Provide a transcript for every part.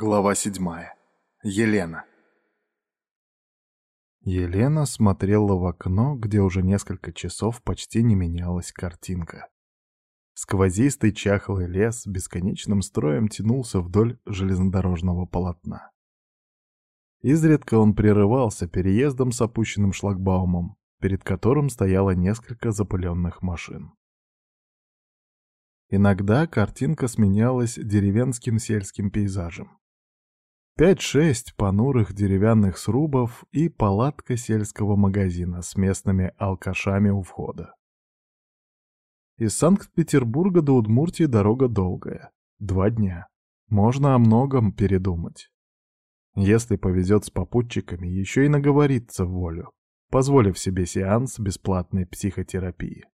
Глава седьмая. Елена. Елена смотрела в окно, где уже несколько часов почти не менялась картинка. Сквозистый чахлый лес бесконечным строем тянулся вдоль железнодорожного полотна. Изредка он прерывался переездом с опущенным шлагбаумом, перед которым стояло несколько запыленных машин. Иногда картинка сменялась деревенским сельским пейзажем. Пять-шесть понурых деревянных срубов и палатка сельского магазина с местными алкашами у входа. Из Санкт-Петербурга до Удмуртии дорога долгая. Два дня. Можно о многом передумать. Если повезет с попутчиками, еще и наговориться в волю, позволив себе сеанс бесплатной психотерапии.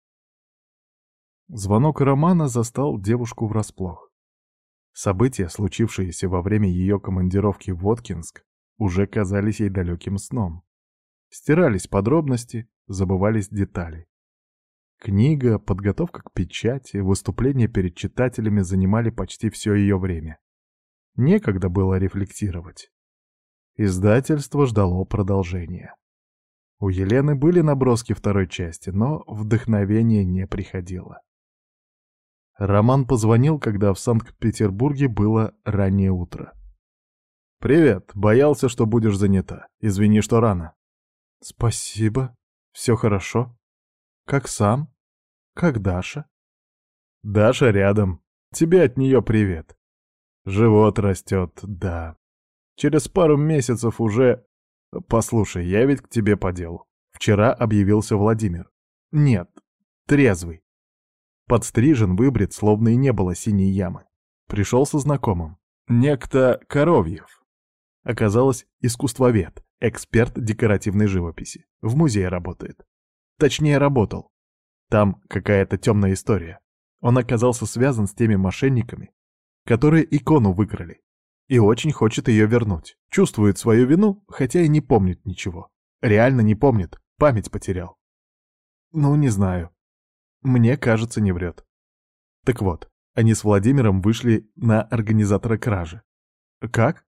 Звонок Романа застал девушку врасплох. События, случившиеся во время ее командировки в Воткинск, уже казались ей далеким сном. Стирались подробности, забывались детали. Книга, подготовка к печати, выступления перед читателями занимали почти все ее время. Некогда было рефлексировать. Издательство ждало продолжения. У Елены были наброски второй части, но вдохновение не приходило. Роман позвонил, когда в Санкт-Петербурге было раннее утро. «Привет, боялся, что будешь занята. Извини, что рано». «Спасибо. Все хорошо. Как сам? Как Даша?» «Даша рядом. Тебе от нее привет. Живот растет, да. Через пару месяцев уже... Послушай, я ведь к тебе по делу. Вчера объявился Владимир. Нет, трезвый. Подстрижен, выбрит, словно и не было синей ямы. Пришел со знакомым. Некто Коровьев. Оказалось, искусствовед, эксперт декоративной живописи. В музее работает. Точнее, работал. Там какая-то темная история. Он оказался связан с теми мошенниками, которые икону выкрали. И очень хочет ее вернуть. Чувствует свою вину, хотя и не помнит ничего. Реально не помнит, память потерял. Ну, не знаю. Мне кажется, не врет. Так вот, они с Владимиром вышли на организатора кражи. Как?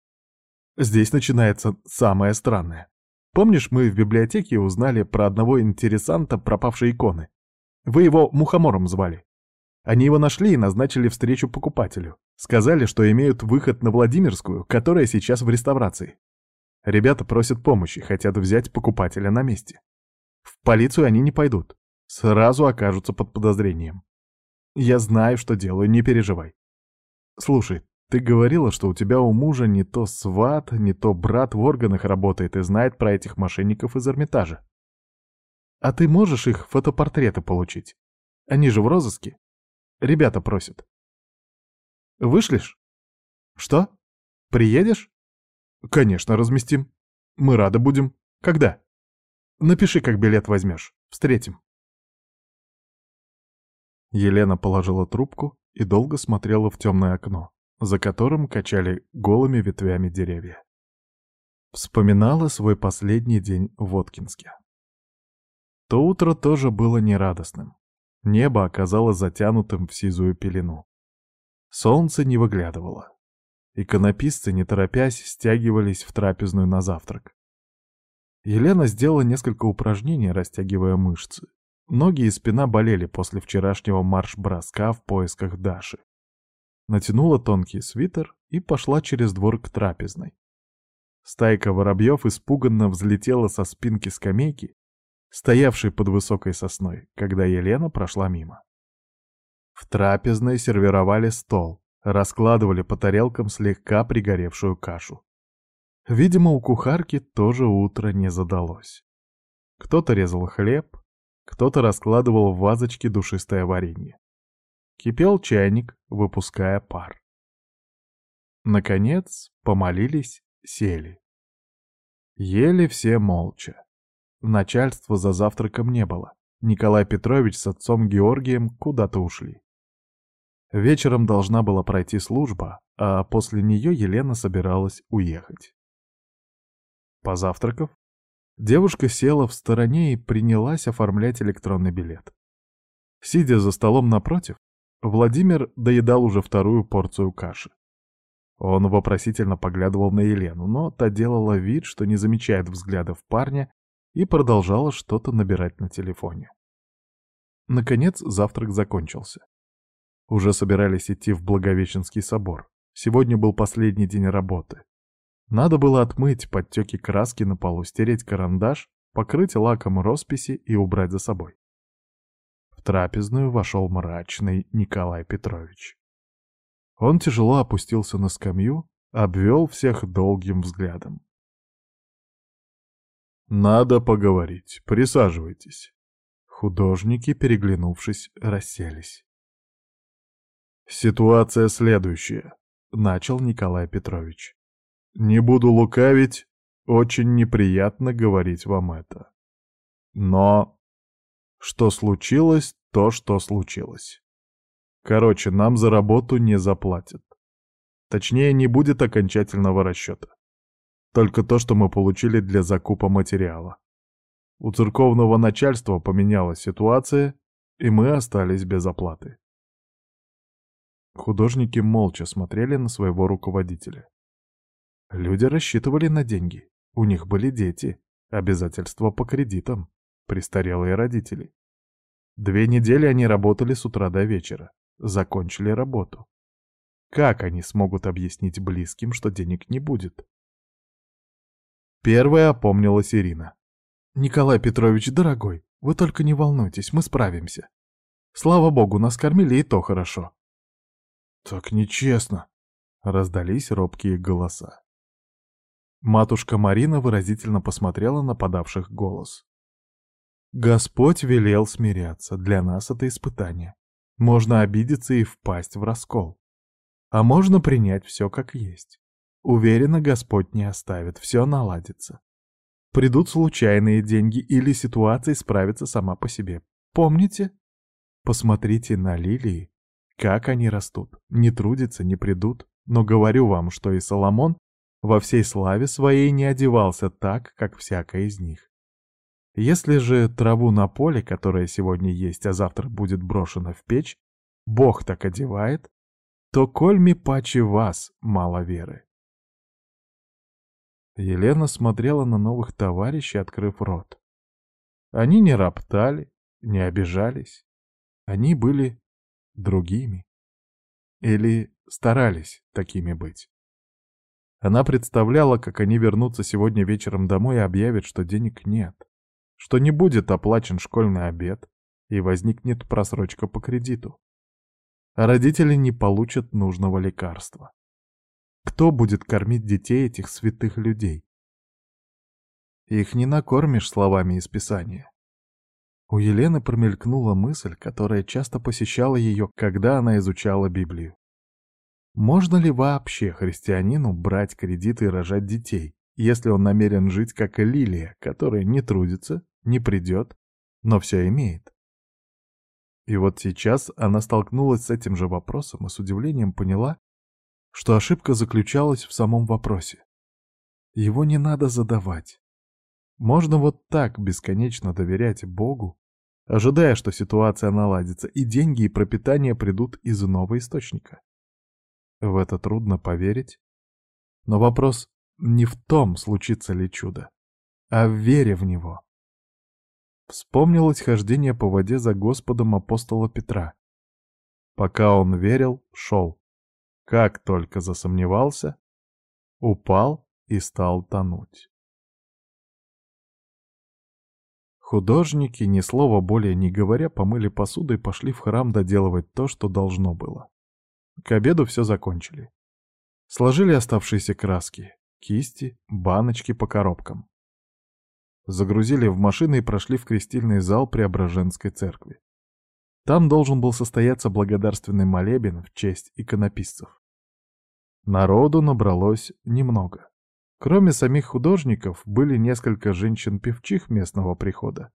Здесь начинается самое странное. Помнишь, мы в библиотеке узнали про одного интересанта пропавшей иконы? Вы его Мухомором звали. Они его нашли и назначили встречу покупателю. Сказали, что имеют выход на Владимирскую, которая сейчас в реставрации. Ребята просят помощи, хотят взять покупателя на месте. В полицию они не пойдут сразу окажутся под подозрением. Я знаю, что делаю, не переживай. Слушай, ты говорила, что у тебя у мужа не то сват, не то брат в органах работает и знает про этих мошенников из Эрмитажа. А ты можешь их фотопортреты получить? Они же в розыске. Ребята просят. Вышлешь? Что? Приедешь? Конечно, разместим. Мы рады будем. Когда? Напиши, как билет возьмешь. Встретим. Елена положила трубку и долго смотрела в темное окно, за которым качали голыми ветвями деревья. Вспоминала свой последний день в Воткинске. То утро тоже было нерадостным. Небо оказалось затянутым в сизую пелену. Солнце не выглядывало. Иконописцы, не торопясь, стягивались в трапезную на завтрак. Елена сделала несколько упражнений, растягивая мышцы. Ноги и спина болели после вчерашнего марш-броска в поисках Даши. Натянула тонкий свитер и пошла через двор к трапезной. Стайка воробьев испуганно взлетела со спинки скамейки, стоявшей под высокой сосной, когда Елена прошла мимо. В трапезной сервировали стол, раскладывали по тарелкам слегка пригоревшую кашу. Видимо, у кухарки тоже утро не задалось. Кто-то резал хлеб, кто-то раскладывал в вазочке душистое варенье. Кипел чайник, выпуская пар. Наконец, помолились, сели. Ели все молча. Начальства за завтраком не было. Николай Петрович с отцом Георгием куда-то ушли. Вечером должна была пройти служба, а после нее Елена собиралась уехать. Позавтракав, Девушка села в стороне и принялась оформлять электронный билет. Сидя за столом напротив, Владимир доедал уже вторую порцию каши. Он вопросительно поглядывал на Елену, но та делала вид, что не замечает взглядов парня и продолжала что-то набирать на телефоне. Наконец завтрак закончился. Уже собирались идти в Благовещенский собор. Сегодня был последний день работы. Надо было отмыть подтеки краски на полу, стереть карандаш, покрыть лаком росписи и убрать за собой. В трапезную вошел мрачный Николай Петрович. Он тяжело опустился на скамью, обвел всех долгим взглядом. «Надо поговорить. Присаживайтесь». Художники, переглянувшись, расселись. «Ситуация следующая», — начал Николай Петрович. «Не буду лукавить, очень неприятно говорить вам это. Но что случилось, то, что случилось. Короче, нам за работу не заплатят. Точнее, не будет окончательного расчета. Только то, что мы получили для закупа материала. У церковного начальства поменялась ситуация, и мы остались без оплаты. Художники молча смотрели на своего руководителя. Люди рассчитывали на деньги. У них были дети, обязательства по кредитам, престарелые родители. Две недели они работали с утра до вечера, закончили работу. Как они смогут объяснить близким, что денег не будет? Первая опомнилась Ирина. «Николай Петрович, дорогой, вы только не волнуйтесь, мы справимся. Слава богу, нас кормили и то хорошо». «Так нечестно», — раздались робкие голоса. Матушка Марина выразительно посмотрела на подавших голос. «Господь велел смиряться, для нас это испытание. Можно обидеться и впасть в раскол. А можно принять все как есть. Уверена, Господь не оставит, все наладится. Придут случайные деньги или ситуация справится сама по себе. Помните? Посмотрите на лилии, как они растут. Не трудятся, не придут. Но говорю вам, что и Соломон во всей славе своей не одевался так, как всякая из них. Если же траву на поле, которая сегодня есть, а завтра будет брошена в печь, Бог так одевает, то кольми паче вас мало веры. Елена смотрела на новых товарищей, открыв рот. Они не роптали, не обижались. Они были другими. Или старались такими быть. Она представляла, как они вернутся сегодня вечером домой и объявят, что денег нет, что не будет оплачен школьный обед и возникнет просрочка по кредиту. Родители не получат нужного лекарства. Кто будет кормить детей этих святых людей? Их не накормишь словами из Писания. У Елены промелькнула мысль, которая часто посещала ее, когда она изучала Библию. Можно ли вообще христианину брать кредиты и рожать детей, если он намерен жить как лилия, которая не трудится, не придет, но все имеет? И вот сейчас она столкнулась с этим же вопросом и с удивлением поняла, что ошибка заключалась в самом вопросе. Его не надо задавать. Можно вот так бесконечно доверять Богу, ожидая, что ситуация наладится, и деньги и пропитание придут из иного источника. В это трудно поверить. Но вопрос не в том, случится ли чудо, а в вере в него. Вспомнилось хождение по воде за Господом апостола Петра. Пока он верил, шел. Как только засомневался, упал и стал тонуть. Художники, ни слова более не говоря, помыли посуду и пошли в храм доделывать то, что должно было. К обеду все закончили. Сложили оставшиеся краски, кисти, баночки по коробкам. Загрузили в машины и прошли в крестильный зал Преображенской церкви. Там должен был состояться благодарственный молебен в честь иконописцев. Народу набралось немного. Кроме самих художников, были несколько женщин-певчих местного прихода.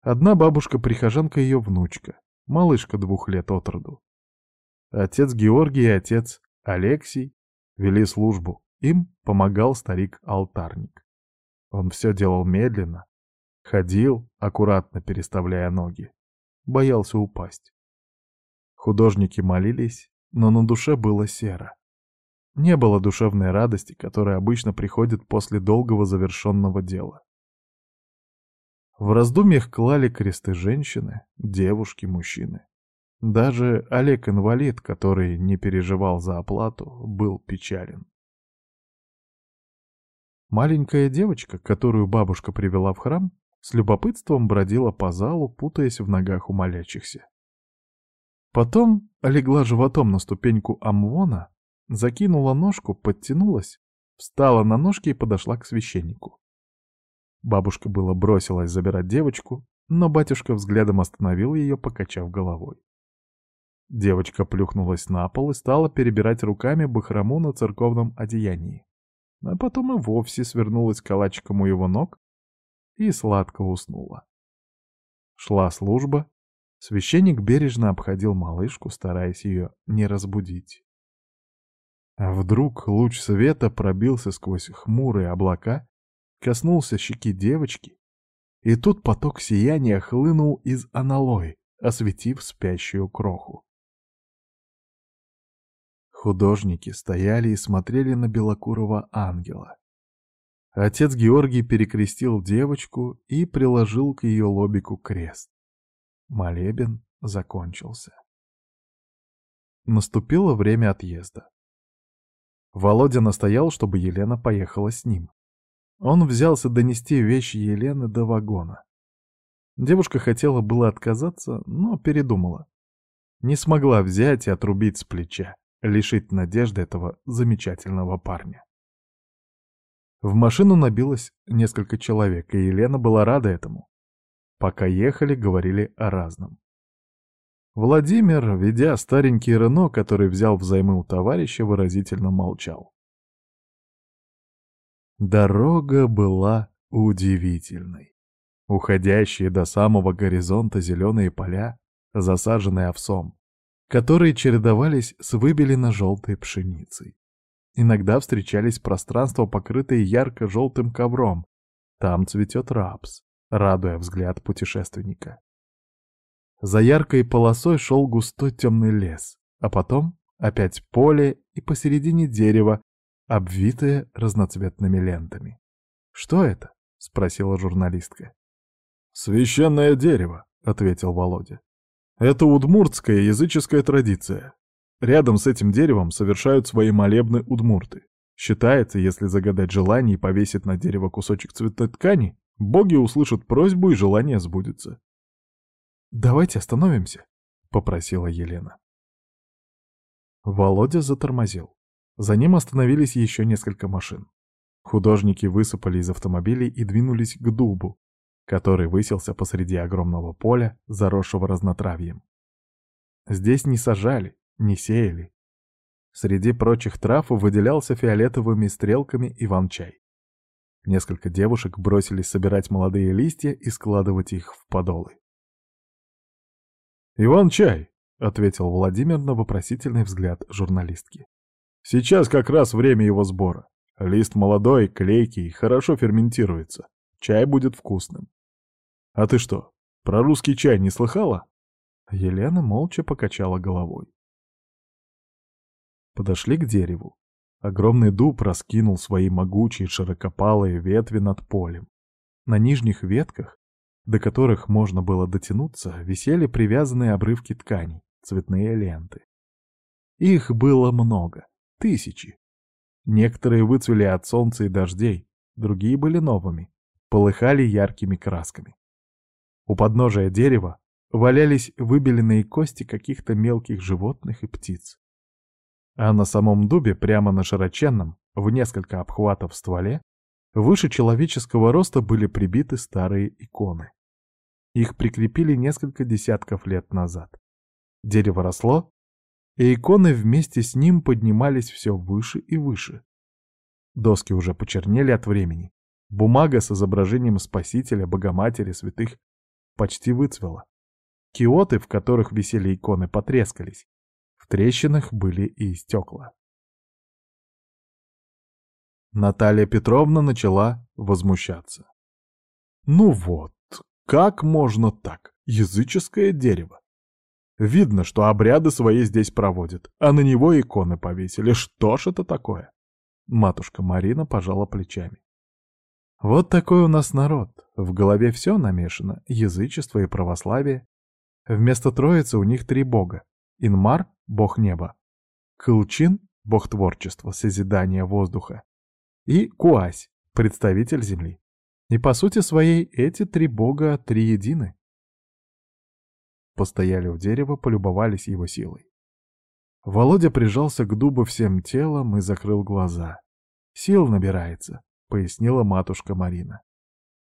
Одна бабушка-прихожанка ее внучка, малышка двух лет от роду. Отец Георгий и отец Алексий вели службу, им помогал старик-алтарник. Он все делал медленно, ходил, аккуратно переставляя ноги боялся упасть. Художники молились, но на душе было серо. Не было душевной радости, которая обычно приходит после долгого завершенного дела. В раздумьях клали кресты женщины, девушки, мужчины. Даже Олег-инвалид, который не переживал за оплату, был печален. Маленькая девочка, которую бабушка привела в храм, с любопытством бродила по залу, путаясь в ногах у молящихся. Потом легла животом на ступеньку амвона, закинула ножку, подтянулась, встала на ножки и подошла к священнику. Бабушка было бросилась забирать девочку, но батюшка взглядом остановил ее, покачав головой. Девочка плюхнулась на пол и стала перебирать руками бахрому на церковном одеянии. А потом и вовсе свернулась калачиком у его ног и сладко уснула. Шла служба. Священник бережно обходил малышку, стараясь ее не разбудить. А вдруг луч света пробился сквозь хмурые облака коснулся щеки девочки, и тут поток сияния хлынул из аналой, осветив спящую кроху. Художники стояли и смотрели на белокурого ангела. Отец Георгий перекрестил девочку и приложил к ее лобику крест. Молебен закончился. Наступило время отъезда. Володя настоял, чтобы Елена поехала с ним. Он взялся донести вещи Елены до вагона. Девушка хотела было отказаться, но передумала. Не смогла взять и отрубить с плеча, лишить надежды этого замечательного парня. В машину набилось несколько человек, и Елена была рада этому. Пока ехали, говорили о разном. Владимир, ведя старенький Рено, который взял взаймы у товарища, выразительно молчал. Дорога была удивительной. Уходящие до самого горизонта зеленые поля, засаженные овсом, которые чередовались с выбелено-желтой пшеницей. Иногда встречались пространства, покрытые ярко-желтым ковром. Там цветет рапс, радуя взгляд путешественника. За яркой полосой шел густой темный лес, а потом опять поле и посередине дерево, обвитое разноцветными лентами. «Что это?» — спросила журналистка. «Священное дерево», — ответил Володя. «Это удмуртская языческая традиция. Рядом с этим деревом совершают свои молебны удмурты. Считается, если загадать желание и повесить на дерево кусочек цветной ткани, боги услышат просьбу и желание сбудется». «Давайте остановимся», — попросила Елена. Володя затормозил. За ним остановились еще несколько машин. Художники высыпали из автомобилей и двинулись к дубу, который высился посреди огромного поля, заросшего разнотравьем. Здесь не сажали, не сеяли. Среди прочих трав выделялся фиолетовыми стрелками иван-чай. Несколько девушек бросились собирать молодые листья и складывать их в подолы. «Иван-чай!» — ответил Владимир на вопросительный взгляд журналистки. Сейчас как раз время его сбора. Лист молодой, клейкий, хорошо ферментируется. Чай будет вкусным. А ты что, про русский чай не слыхала? Елена молча покачала головой. Подошли к дереву. Огромный дуб раскинул свои могучие широкопалые ветви над полем. На нижних ветках, до которых можно было дотянуться, висели привязанные обрывки тканей, цветные ленты. Их было много. Тысячи. Некоторые выцвели от солнца и дождей, другие были новыми, полыхали яркими красками. У подножия дерева валялись выбеленные кости каких-то мелких животных и птиц. А на самом дубе, прямо на широченном, в несколько обхватов стволе, выше человеческого роста были прибиты старые иконы. Их прикрепили несколько десятков лет назад. Дерево росло, и иконы вместе с ним поднимались все выше и выше. Доски уже почернели от времени. Бумага с изображением Спасителя, Богоматери, святых почти выцвела. Киоты, в которых висели иконы, потрескались. В трещинах были и стекла. Наталья Петровна начала возмущаться. «Ну вот, как можно так? Языческое дерево. Видно, что обряды свои здесь проводит, а на него иконы повесили. Что ж это такое? Матушка Марина пожала плечами. Вот такой у нас народ. В голове все намешано, язычество и православие. Вместо троицы у них три бога. Инмар — бог неба. Кылчин — бог творчества, созидания воздуха. И Куась — представитель земли. И по сути своей эти три бога триедины. Постояли у дерева, полюбовались его силой. Володя прижался к дубу всем телом и закрыл глаза. «Сил набирается», — пояснила матушка Марина.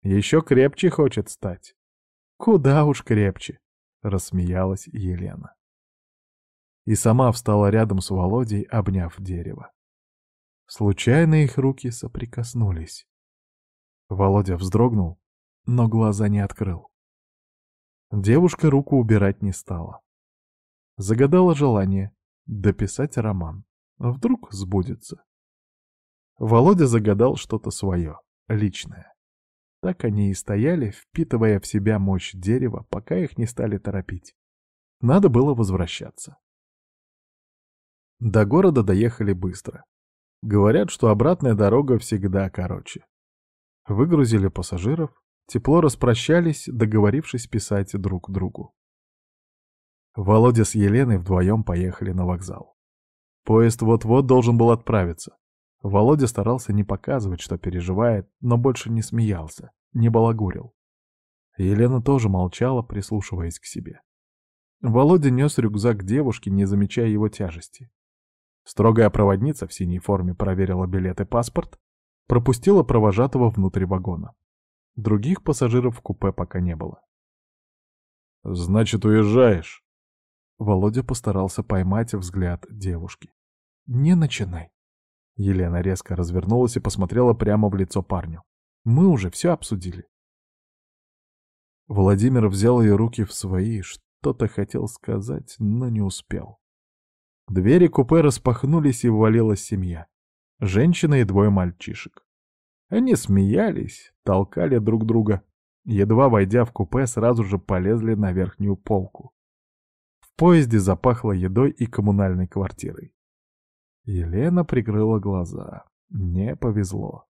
«Еще крепче хочет стать». «Куда уж крепче», — рассмеялась Елена. И сама встала рядом с Володей, обняв дерево. Случайно их руки соприкоснулись. Володя вздрогнул, но глаза не открыл. Девушка руку убирать не стала. Загадала желание дописать роман. Вдруг сбудется. Володя загадал что-то свое, личное. Так они и стояли, впитывая в себя мощь дерева, пока их не стали торопить. Надо было возвращаться. До города доехали быстро. Говорят, что обратная дорога всегда короче. Выгрузили пассажиров, Тепло распрощались, договорившись писать друг другу. Володя с Еленой вдвоем поехали на вокзал. Поезд вот-вот должен был отправиться. Володя старался не показывать, что переживает, но больше не смеялся, не балагурил. Елена тоже молчала, прислушиваясь к себе. Володя нес рюкзак девушки, не замечая его тяжести. Строгая проводница в синей форме проверила билет и паспорт, пропустила провожатого внутрь вагона. Других пассажиров в купе пока не было. «Значит, уезжаешь?» Володя постарался поймать взгляд девушки. «Не начинай». Елена резко развернулась и посмотрела прямо в лицо парню. «Мы уже все обсудили». Владимир взял ее руки в свои, что-то хотел сказать, но не успел. Двери купе распахнулись, и ввалилась семья. Женщина и двое мальчишек. Они смеялись, толкали друг друга. Едва войдя в купе, сразу же полезли на верхнюю полку. В поезде запахло едой и коммунальной квартирой. Елена прикрыла глаза. Не повезло.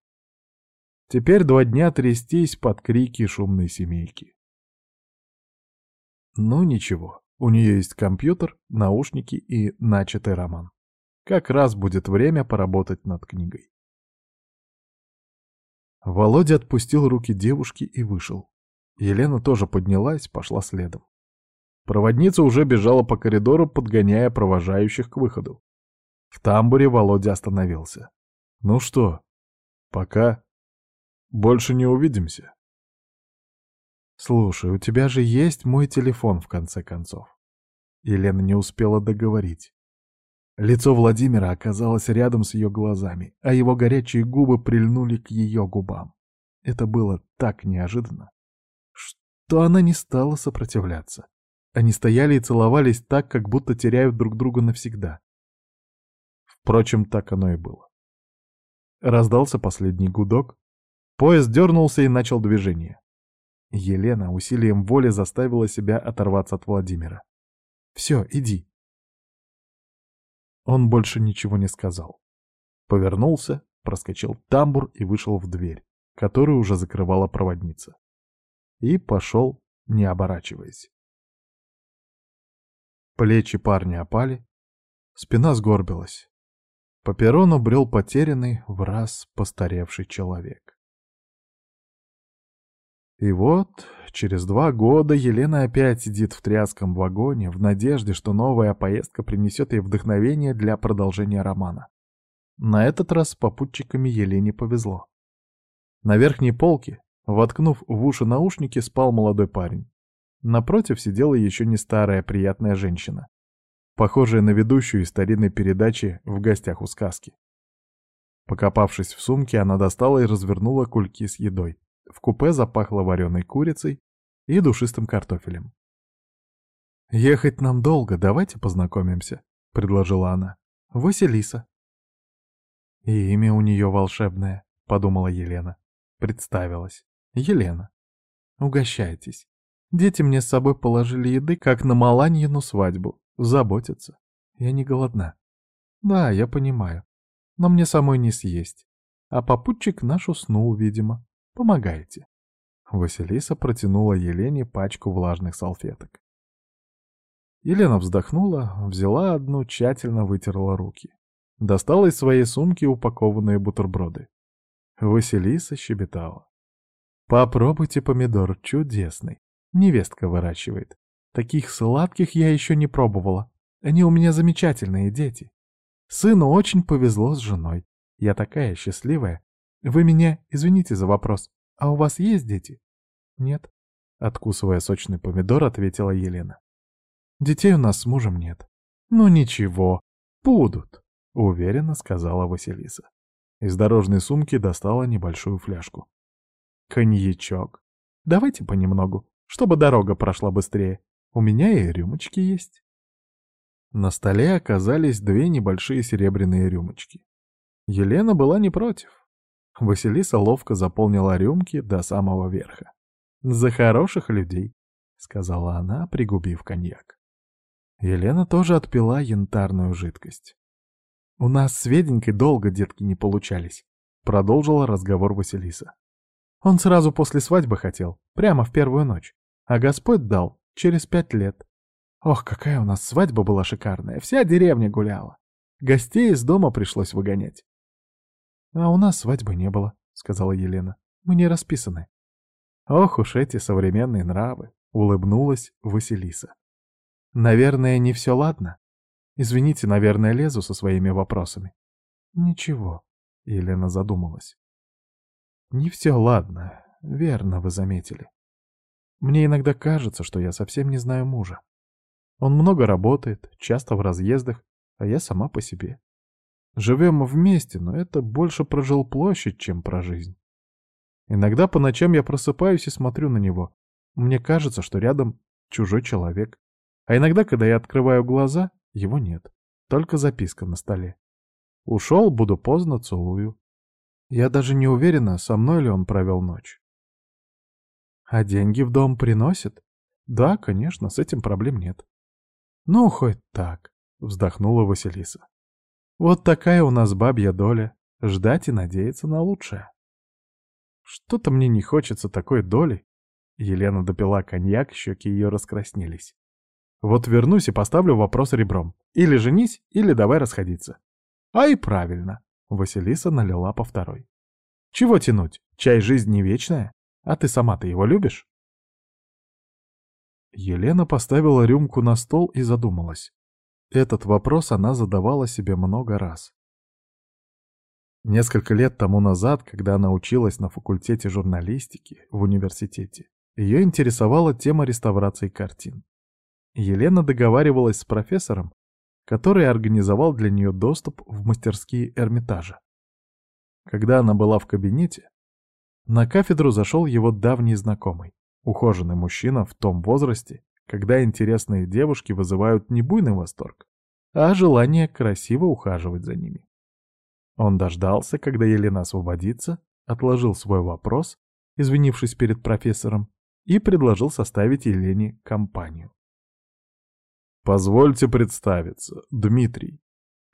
Теперь два дня трястись под крики шумной семейки. Ну ничего, у нее есть компьютер, наушники и начатый роман. Как раз будет время поработать над книгой. Володя отпустил руки девушки и вышел. Елена тоже поднялась, пошла следом. Проводница уже бежала по коридору, подгоняя провожающих к выходу. В тамбуре Володя остановился. «Ну что, пока. Больше не увидимся». «Слушай, у тебя же есть мой телефон, в конце концов». Елена не успела договорить. Лицо Владимира оказалось рядом с ее глазами, а его горячие губы прильнули к ее губам. Это было так неожиданно, что она не стала сопротивляться. Они стояли и целовались так, как будто теряют друг друга навсегда. Впрочем, так оно и было. Раздался последний гудок. Поезд дернулся и начал движение. Елена усилием воли заставила себя оторваться от Владимира. «Все, иди», он больше ничего не сказал. Повернулся, проскочил тамбур и вышел в дверь, которую уже закрывала проводница. И пошел, не оборачиваясь. Плечи парня опали, спина сгорбилась. По перрону брел потерянный, в раз постаревший человек. И вот, через два года Елена опять сидит в тряском вагоне в надежде, что новая поездка принесет ей вдохновение для продолжения романа. На этот раз с попутчиками Елене повезло. На верхней полке, воткнув в уши наушники, спал молодой парень. Напротив сидела еще не старая приятная женщина, похожая на ведущую из старинной передачи «В гостях у сказки». Покопавшись в сумке, она достала и развернула кульки с едой. В купе запахло вареной курицей и душистым картофелем. «Ехать нам долго, давайте познакомимся», — предложила она. «Василиса». «И имя у нее волшебное», — подумала Елена. Представилась. «Елена. Угощайтесь. Дети мне с собой положили еды, как на Маланьину свадьбу. Заботятся. Я не голодна. Да, я понимаю. Но мне самой не съесть. А попутчик наш уснул, видимо. Помогайте. Василиса протянула Елене пачку влажных салфеток. Елена вздохнула, взяла одну, тщательно вытерла руки. Достала из своей сумки упакованные бутерброды. Василиса щебетала. «Попробуйте помидор, чудесный. Невестка выращивает. Таких сладких я еще не пробовала. Они у меня замечательные дети. Сыну очень повезло с женой. Я такая счастливая. Вы меня извините за вопрос. А у вас есть дети? Нет. Откусывая сочный помидор, ответила Елена. Детей у нас с мужем нет. Ну ничего, будут, уверенно сказала Василиса. Из дорожной сумки достала небольшую фляжку. Коньячок. Давайте понемногу, чтобы дорога прошла быстрее. У меня и рюмочки есть. На столе оказались две небольшие серебряные рюмочки. Елена была не против. Василиса ловко заполнила рюмки до самого верха. «За хороших людей», — сказала она, пригубив коньяк. Елена тоже отпила янтарную жидкость. «У нас с Веденькой долго детки не получались», — продолжила разговор Василиса. «Он сразу после свадьбы хотел, прямо в первую ночь, а Господь дал через пять лет. Ох, какая у нас свадьба была шикарная, вся деревня гуляла. Гостей из дома пришлось выгонять. «А у нас свадьбы не было», — сказала Елена. «Мы не расписаны». «Ох уж эти современные нравы», — улыбнулась Василиса. «Наверное, не все ладно? Извините, наверное, лезу со своими вопросами». «Ничего», — Елена задумалась. «Не все ладно, верно вы заметили. Мне иногда кажется, что я совсем не знаю мужа. Он много работает, часто в разъездах, а я сама по себе. Живем вместе, но это больше про жилплощадь, чем про жизнь. Иногда по ночам я просыпаюсь и смотрю на него. Мне кажется, что рядом чужой человек. А иногда, когда я открываю глаза, его нет. Только записка на столе. Ушел, буду поздно, целую. Я даже не уверена, со мной ли он провел ночь. А деньги в дом приносит? Да, конечно, с этим проблем нет. Ну, хоть так, вздохнула Василиса. Вот такая у нас бабья доля — ждать и надеяться на лучшее. Что-то мне не хочется такой доли. Елена допила коньяк, щеки ее раскраснелись. Вот вернусь и поставлю вопрос ребром. Или женись, или давай расходиться. А и правильно. Василиса налила по второй. Чего тянуть? Чай жизнь не вечная? А ты сама-то его любишь? Елена поставила рюмку на стол и задумалась. Этот вопрос она задавала себе много раз. Несколько лет тому назад, когда она училась на факультете журналистики в университете, ее интересовала тема реставрации картин. Елена договаривалась с профессором, который организовал для нее доступ в мастерские Эрмитажа. Когда она была в кабинете, на кафедру зашел его давний знакомый, ухоженный мужчина в том возрасте, когда интересные девушки вызывают не буйный восторг, а желание красиво ухаживать за ними. Он дождался, когда Елена освободится, отложил свой вопрос, извинившись перед профессором, и предложил составить Елене компанию. «Позвольте представиться, Дмитрий.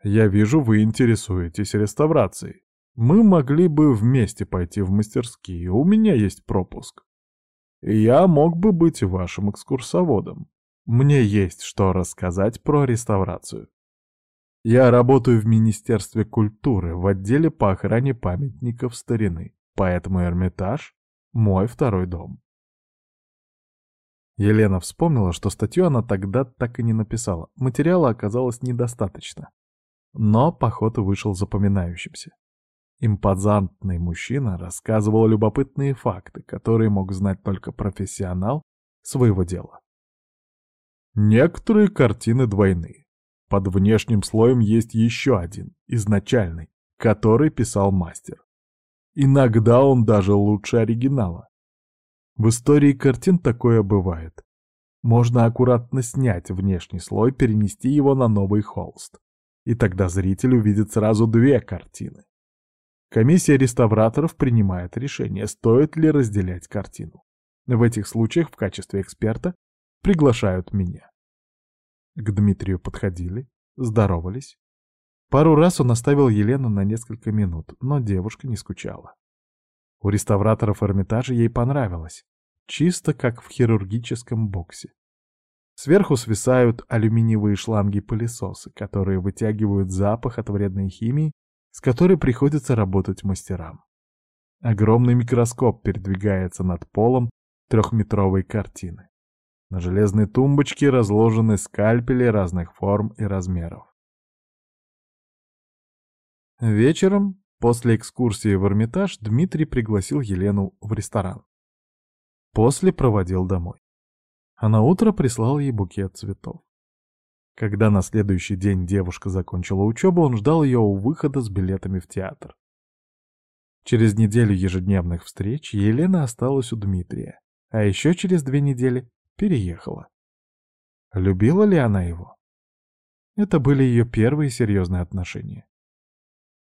Я вижу, вы интересуетесь реставрацией. Мы могли бы вместе пойти в мастерские, у меня есть пропуск. Я мог бы быть вашим экскурсоводом. Мне есть что рассказать про реставрацию. Я работаю в Министерстве культуры в отделе по охране памятников старины, поэтому Эрмитаж — мой второй дом. Елена вспомнила, что статью она тогда так и не написала. Материала оказалось недостаточно. Но поход вышел запоминающимся. Импозантный мужчина рассказывал любопытные факты, которые мог знать только профессионал своего дела. Некоторые картины двойные. Под внешним слоем есть еще один, изначальный, который писал мастер. Иногда он даже лучше оригинала. В истории картин такое бывает. Можно аккуратно снять внешний слой, перенести его на новый холст. И тогда зритель увидит сразу две картины. Комиссия реставраторов принимает решение, стоит ли разделять картину. В этих случаях в качестве эксперта приглашают меня. К Дмитрию подходили, здоровались. Пару раз он оставил Елену на несколько минут, но девушка не скучала. У реставраторов Эрмитажа ей понравилось. Чисто как в хирургическом боксе. Сверху свисают алюминиевые шланги-пылесосы, которые вытягивают запах от вредной химии, с которой приходится работать мастерам. Огромный микроскоп передвигается над полом трехметровой картины. На железной тумбочке разложены скальпели разных форм и размеров. Вечером, после экскурсии в Эрмитаж, Дмитрий пригласил Елену в ресторан. После проводил домой. А на утро прислал ей букет цветов. Когда на следующий день девушка закончила учебу, он ждал ее у выхода с билетами в театр. Через неделю ежедневных встреч Елена осталась у Дмитрия, а еще через две недели переехала. Любила ли она его? Это были ее первые серьезные отношения.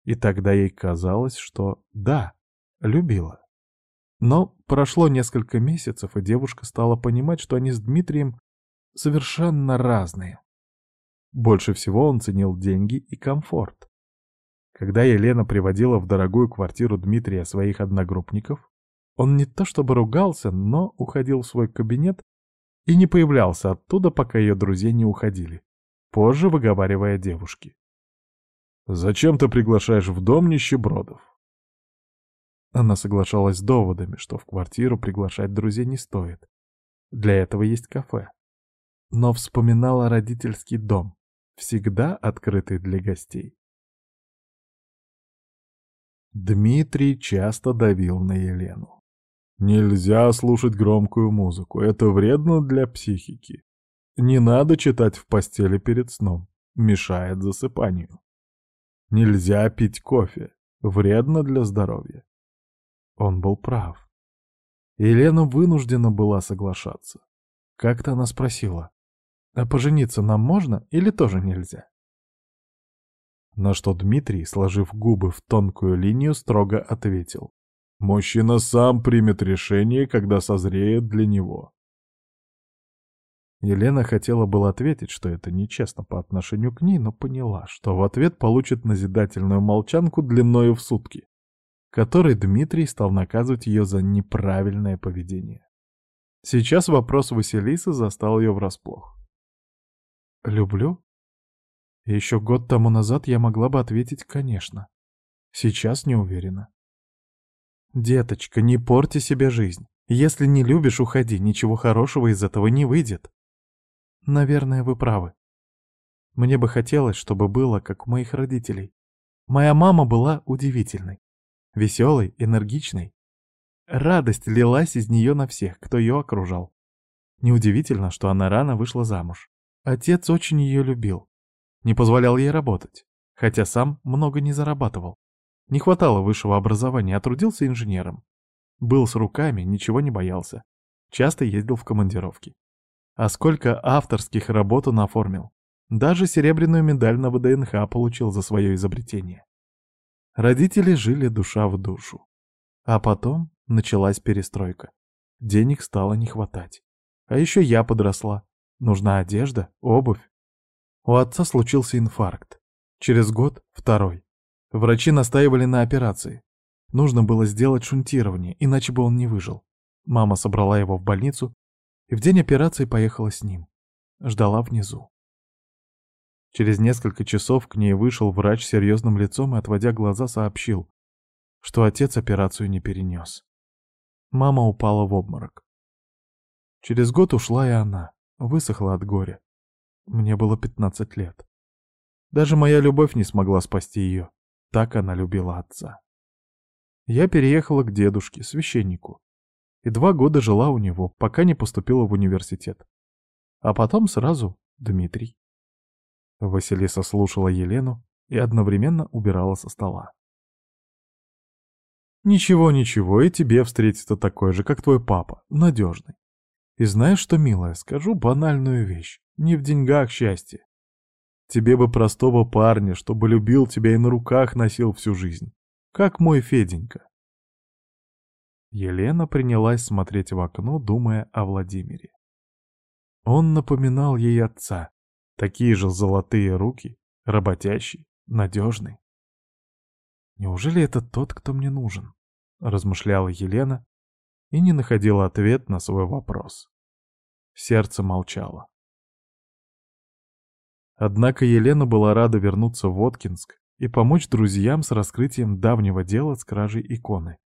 И тогда ей казалось, что да, любила. Но прошло несколько месяцев, и девушка стала понимать, что они с Дмитрием совершенно разные. Больше всего он ценил деньги и комфорт. Когда Елена приводила в дорогую квартиру Дмитрия своих одногруппников, он не то чтобы ругался, но уходил в свой кабинет и не появлялся оттуда, пока ее друзья не уходили, позже выговаривая девушке. «Зачем ты приглашаешь в дом нищебродов?» Она соглашалась с доводами, что в квартиру приглашать друзей не стоит. Для этого есть кафе. Но вспоминала родительский дом, всегда открытый для гостей. Дмитрий часто давил на Елену. Нельзя слушать громкую музыку, это вредно для психики. Не надо читать в постели перед сном, мешает засыпанию. Нельзя пить кофе, вредно для здоровья. Он был прав. Елена вынуждена была соглашаться. Как-то она спросила, а пожениться нам можно или тоже нельзя? На что Дмитрий, сложив губы в тонкую линию, строго ответил. Мужчина сам примет решение, когда созреет для него. Елена хотела было ответить, что это нечестно по отношению к ней, но поняла, что в ответ получит назидательную молчанку длиною в сутки которой Дмитрий стал наказывать ее за неправильное поведение. Сейчас вопрос Василисы застал ее врасплох. «Люблю?» Еще год тому назад я могла бы ответить «конечно». Сейчас не уверена. «Деточка, не порти себе жизнь. Если не любишь, уходи, ничего хорошего из этого не выйдет». «Наверное, вы правы. Мне бы хотелось, чтобы было, как у моих родителей. Моя мама была удивительной веселой, энергичной. Радость лилась из нее на всех, кто ее окружал. Неудивительно, что она рано вышла замуж. Отец очень ее любил. Не позволял ей работать, хотя сам много не зарабатывал. Не хватало высшего образования, а трудился инженером. Был с руками, ничего не боялся. Часто ездил в командировки. А сколько авторских работ он оформил. Даже серебряную медаль на ВДНХ получил за свое изобретение. Родители жили душа в душу. А потом началась перестройка. Денег стало не хватать. А еще я подросла. Нужна одежда, обувь. У отца случился инфаркт. Через год — второй. Врачи настаивали на операции. Нужно было сделать шунтирование, иначе бы он не выжил. Мама собрала его в больницу и в день операции поехала с ним. Ждала внизу. Через несколько часов к ней вышел врач с серьезным лицом и, отводя глаза, сообщил, что отец операцию не перенес. Мама упала в обморок. Через год ушла и она, высохла от горя. Мне было 15 лет. Даже моя любовь не смогла спасти ее. Так она любила отца. Я переехала к дедушке, священнику, и два года жила у него, пока не поступила в университет. А потом сразу Дмитрий. Василиса слушала Елену и одновременно убирала со стола. «Ничего, ничего, и тебе встретится такой же, как твой папа, надежный. И знаешь что, милая, скажу банальную вещь. Не в деньгах счастье. Тебе бы простого парня, чтобы любил тебя и на руках носил всю жизнь. Как мой Феденька. Елена принялась смотреть в окно, думая о Владимире. Он напоминал ей отца. Такие же золотые руки, работящий, надежный. «Неужели это тот, кто мне нужен?» — размышляла Елена и не находила ответ на свой вопрос. Сердце молчало. Однако Елена была рада вернуться в Воткинск и помочь друзьям с раскрытием давнего дела с кражей иконы.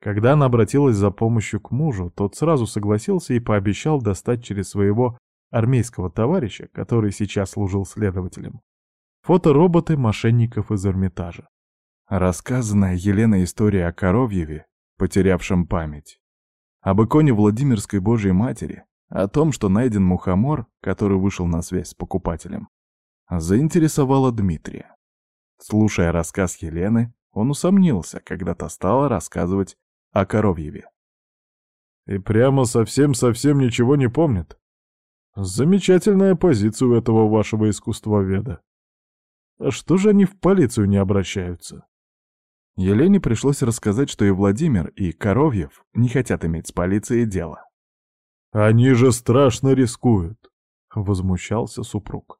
Когда она обратилась за помощью к мужу, тот сразу согласился и пообещал достать через своего армейского товарища, который сейчас служил следователем, фотороботы мошенников из Эрмитажа. Рассказанная Еленой история о Коровьеве, потерявшем память, об иконе Владимирской Божьей Матери, о том, что найден мухомор, который вышел на связь с покупателем, заинтересовала Дмитрия. Слушая рассказ Елены, он усомнился, когда та стала рассказывать о Коровьеве. «И прямо совсем-совсем ничего не помнит? Замечательная позиция у этого вашего искусствоведа. А что же они в полицию не обращаются?» Елене пришлось рассказать, что и Владимир, и Коровьев не хотят иметь с полицией дело. «Они же страшно рискуют!» — возмущался супруг.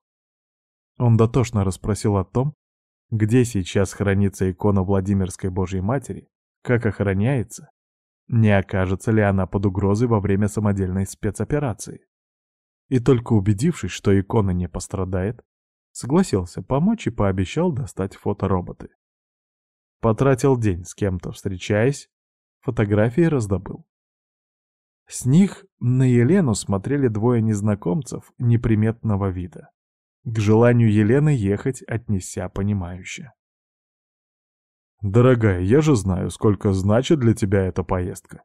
Он дотошно расспросил о том, где сейчас хранится икона Владимирской Божьей Матери, как охраняется, не окажется ли она под угрозой во время самодельной спецоперации. И только убедившись, что икона не пострадает, согласился помочь и пообещал достать фотороботы. Потратил день с кем-то встречаясь, фотографии раздобыл. С них на Елену смотрели двое незнакомцев неприметного вида. К желанию Елены ехать отнеся понимающе. «Дорогая, я же знаю, сколько значит для тебя эта поездка».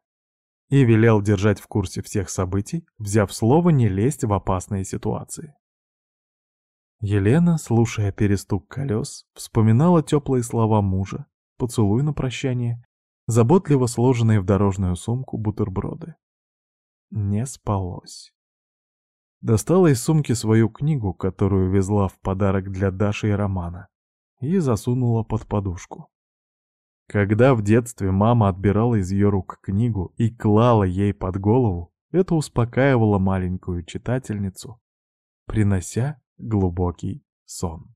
И велел держать в курсе всех событий, взяв слово не лезть в опасные ситуации. Елена, слушая перестук колес, вспоминала теплые слова мужа, поцелуй на прощание, заботливо сложенные в дорожную сумку бутерброды не спалось. Достала из сумки свою книгу, которую везла в подарок для Даши и Романа, и засунула под подушку. Когда в детстве мама отбирала из ее рук книгу и клала ей под голову, это успокаивало маленькую читательницу, принося глубокий сон.